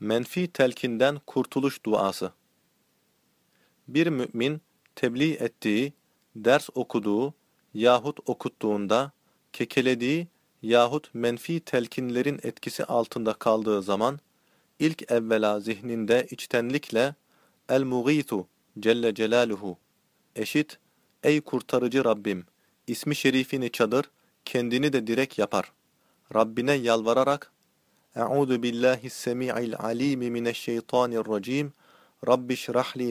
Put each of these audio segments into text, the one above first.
Menfi telkinden kurtuluş duası. Bir mümin tebliğ ettiği, ders okuduğu yahut okuttuğunda kekelediği yahut menfi telkinlerin etkisi altında kaldığı zaman ilk evvela zihninde içtenlikle El-Muğitu Celle Celaluhu eşit Ey kurtarıcı Rabbim ismi şerifini çadır kendini de direk yapar. Rabbine yalvararak Euzu billahi semi'il alimi mineşşeytanirracim. Rabbi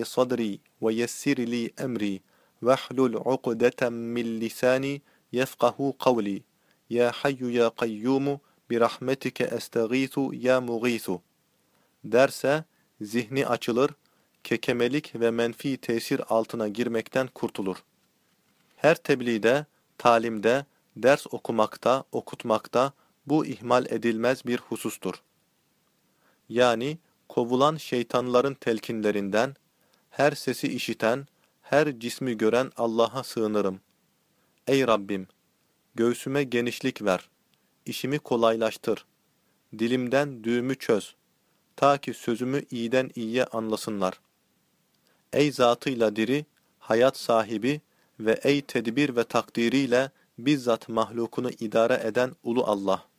sadri ve yessir emri vahlul ukdeten min lisani yefkahu kavli. Ya hayyu ya kayyumu bi rahmetike estağithu ya muğithu. Derse zihni açılır, kekemelik ve menfi tesir altına girmekten kurtulur. Her tebliğde, talimde, ders okumakta, okutmakta, bu ihmal edilmez bir husustur. Yani kovulan şeytanların telkinlerinden, her sesi işiten, her cismi gören Allah'a sığınırım. Ey Rabbim! Göğsüme genişlik ver, işimi kolaylaştır, dilimden düğümü çöz, ta ki sözümü iyiden iyiye anlasınlar. Ey zatıyla diri, hayat sahibi ve ey tedbir ve takdiriyle bizzat mahlukunu idare eden ulu Allah!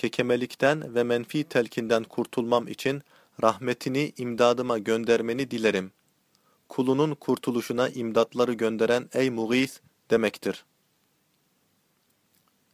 Kekemelikten ve menfi telkinden kurtulmam için rahmetini imdadıma göndermeni dilerim. Kulunun kurtuluşuna imdatları gönderen ey Muğis demektir.